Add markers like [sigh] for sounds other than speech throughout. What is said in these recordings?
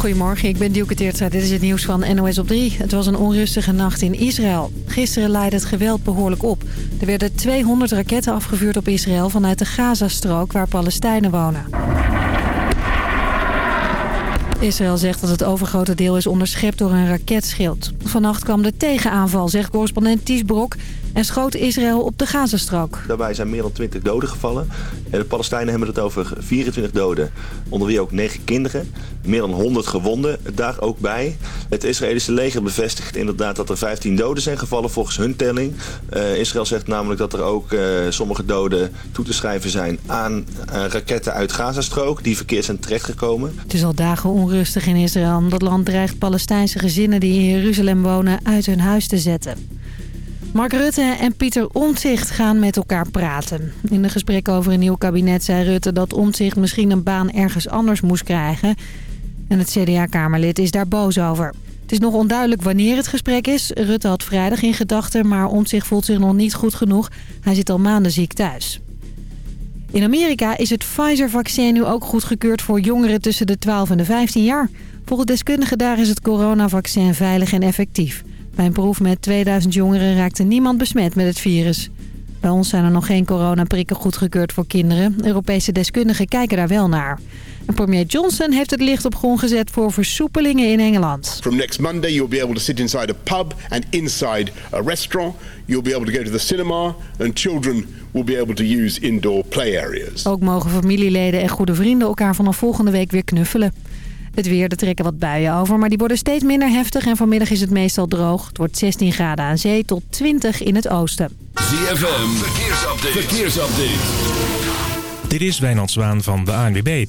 Goedemorgen, ik ben Dielke Teertstra. Dit is het nieuws van NOS op 3. Het was een onrustige nacht in Israël. Gisteren leidde het geweld behoorlijk op. Er werden 200 raketten afgevuurd op Israël vanuit de Gazastrook waar Palestijnen wonen. Israël zegt dat het overgrote deel is onderschept door een raketschild. Vannacht kwam de tegenaanval, zegt correspondent Ties Brok en schoot Israël op de Gazastrook. Daarbij zijn meer dan 20 doden gevallen. En de Palestijnen hebben het over 24 doden, onder wie ook 9 kinderen. Meer dan 100 gewonden, daar ook bij. Het Israëlische leger bevestigt inderdaad dat er 15 doden zijn gevallen volgens hun telling. Uh, Israël zegt namelijk dat er ook uh, sommige doden toe te schrijven zijn aan uh, raketten uit Gazastrook die verkeerd zijn terechtgekomen. Het is al dagen onrustig in Israël. Dat land dreigt Palestijnse gezinnen die in Jeruzalem wonen uit hun huis te zetten. Mark Rutte en Pieter Omtzigt gaan met elkaar praten. In een gesprek over een nieuw kabinet zei Rutte dat Omtzigt misschien een baan ergens anders moest krijgen. En het CDA-kamerlid is daar boos over. Het is nog onduidelijk wanneer het gesprek is. Rutte had vrijdag in gedachten, maar Omtzigt voelt zich nog niet goed genoeg. Hij zit al maanden ziek thuis. In Amerika is het Pfizer-vaccin nu ook goedgekeurd voor jongeren tussen de 12 en de 15 jaar. Volgens deskundigen daar is het coronavaccin veilig en effectief. Bij een proef met 2000 jongeren raakte niemand besmet met het virus. Bij ons zijn er nog geen coronaprikken goedgekeurd voor kinderen. Europese deskundigen kijken daar wel naar. En premier Johnson heeft het licht op grond gezet voor versoepelingen in Engeland. From next Monday you'll be able to sit inside a pub and inside a restaurant. You'll be able to go to the cinema and children will be able to use indoor play areas. Ook mogen familieleden en goede vrienden elkaar vanaf volgende week weer knuffelen. Het weer, er trekken wat buien over, maar die worden steeds minder heftig en vanmiddag is het meestal droog. Het wordt 16 graden aan zee tot 20 in het oosten. ZFM, verkeersupdate. verkeersupdate. Dit is Wijnand Zwaan van de ANWB.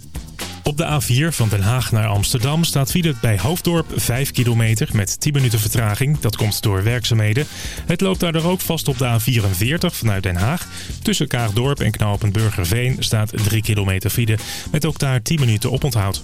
Op de A4 van Den Haag naar Amsterdam staat file bij Hoofddorp 5 kilometer met 10 minuten vertraging. Dat komt door werkzaamheden. Het loopt daardoor ook vast op de A44 vanuit Den Haag. Tussen Kaagdorp en Knoopend Burgerveen staat 3 kilometer file met ook daar 10 minuten oponthoud.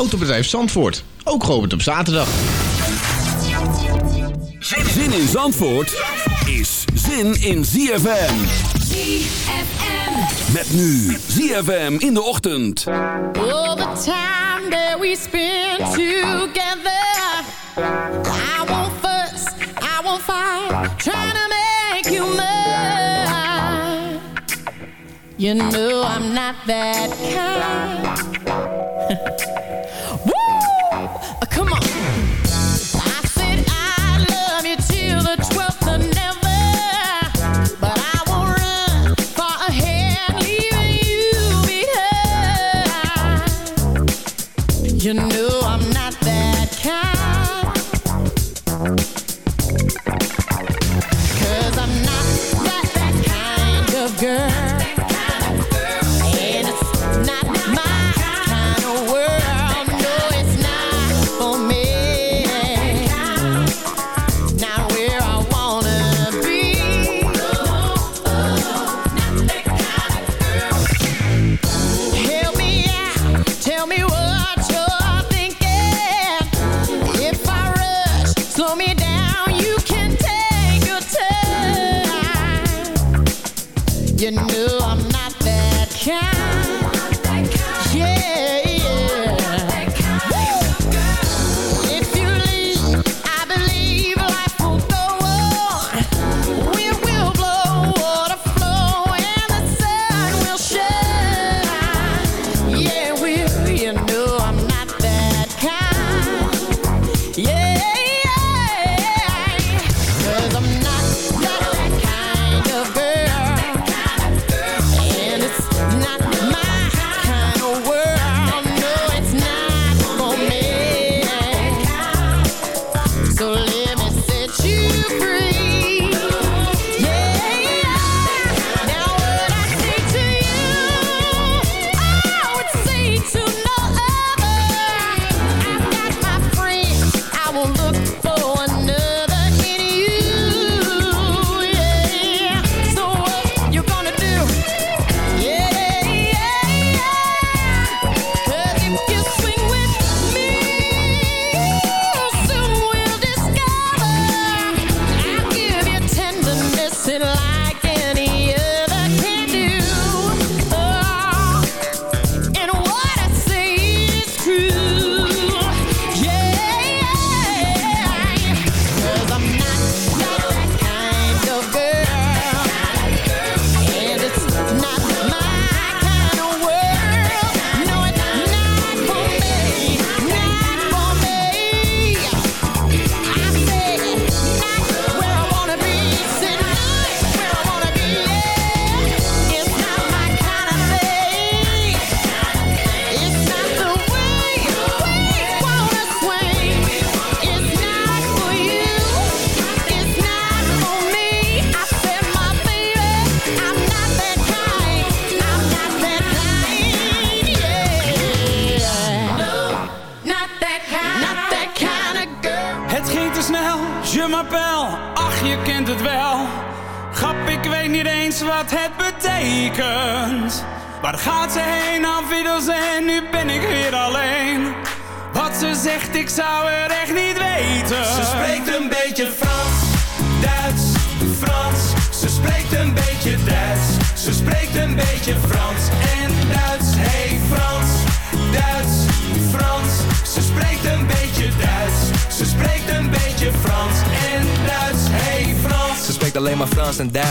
Autobedrijf Zandvoort. Ook geopend op zaterdag. Zin in Zandvoort is zin in ZFM. ZFM. Met nu ZFM in de ochtend. All the time that we spend together. I won't fuss, I won't fight. Trying to make you mine. You know I'm not that kind. [laughs] You know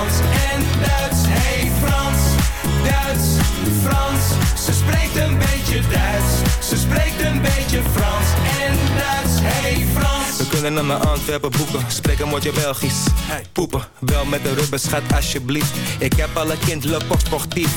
Frans en Duits. Hey Frans, Duits, Frans. Ze spreekt een beetje Duits. Ze spreekt een beetje Frans en Duits. Hey Frans. We kunnen hem naar Antwerpen boeken Spreek een woordje Belgisch Poepen, wel met de rubber schat alsjeblieft Ik heb alle kind, le pop sportief.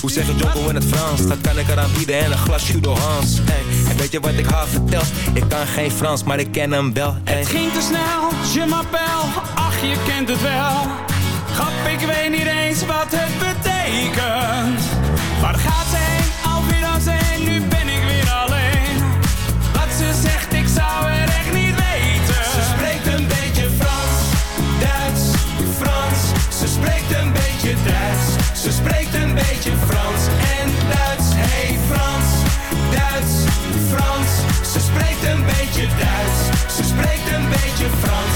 Hoe zeg je Jocko in het Frans? Dat kan ik eraan bieden en een glas Judo Hans ey. En weet je wat ik haar vertel? Ik kan geen Frans, maar ik ken hem wel. Het ging te snel, je m'appelle, ach je kent het wel. Grap, ik weet niet eens wat het betekent. Waar gaat ze heen, alweer en nu ben ik weer alleen. Wat ze zegt, ik zou er echt niet weten. Ze spreekt een beetje Frans, Duits, Frans. Ze spreekt een beetje Duits. Ze spreekt een beetje Frans en Duits. Hey Frans, Duits, Frans. Ze spreekt een beetje Duits. Ze spreekt een beetje Frans.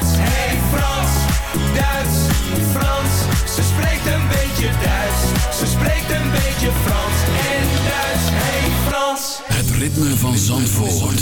Beetje Duits. Ze spreekt een beetje Frans en Duits. Hey Frans. Het ritme van Zandvoort.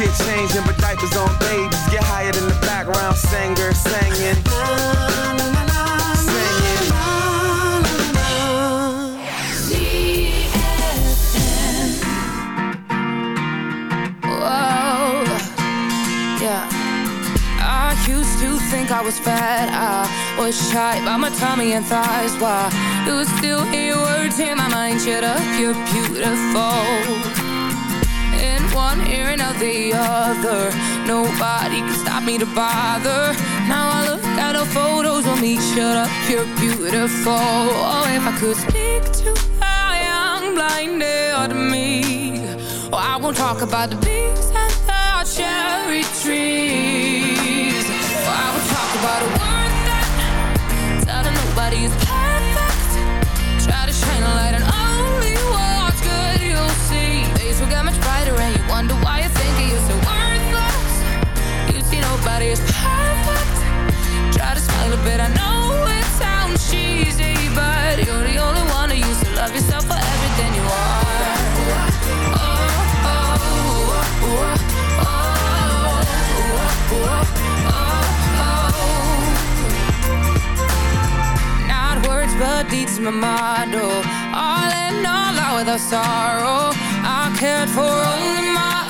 shit changing, but diapers on babies. Get higher than the background singer singing. Singing. Whoa, yeah. I used to think I was fat. I was shy by my tummy and thighs. Why you still hear words in my mind? Shut up, you're beautiful. One ear and out the other. Nobody can stop me to bother. Now I look at the photos of me. Shut up, you're beautiful. Oh, if I could speak to the young blinded me. Oh, I won't talk about the bees and the cherry trees. Oh, I won't talk about a word that telling nobody is perfect. Try to shine a light on Bit, I know it sounds cheesy, but you're the only one who used to love yourself for everything you are. Not words, but deeds, my motto. All in all, out without sorrow. I cared for only my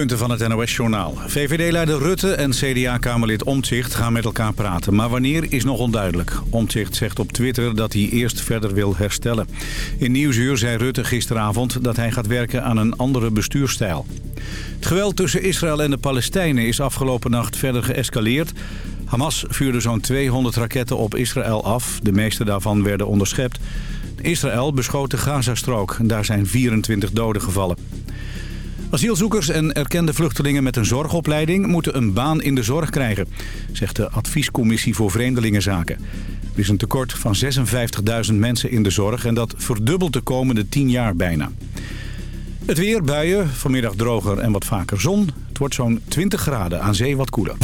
Punten van het NOS-journaal. VVD-leider Rutte en CDA-kamerlid Omtzigt gaan met elkaar praten. Maar wanneer is nog onduidelijk. Omtzigt zegt op Twitter dat hij eerst verder wil herstellen. In Nieuwsuur zei Rutte gisteravond dat hij gaat werken aan een andere bestuurstijl. Het geweld tussen Israël en de Palestijnen is afgelopen nacht verder geëscaleerd. Hamas vuurde zo'n 200 raketten op Israël af. De meeste daarvan werden onderschept. Israël beschoot de Gazastrook. Daar zijn 24 doden gevallen. Asielzoekers en erkende vluchtelingen met een zorgopleiding moeten een baan in de zorg krijgen, zegt de Adviescommissie voor Vreemdelingenzaken. Er is een tekort van 56.000 mensen in de zorg en dat verdubbelt de komende 10 jaar bijna. Het weer, buien, vanmiddag droger en wat vaker zon. Het wordt zo'n 20 graden, aan zee wat koeler.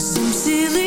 some silly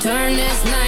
turn this night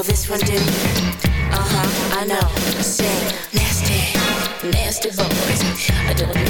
will this one do? Uh huh, I know. Say, nasty, nasty boys. I don't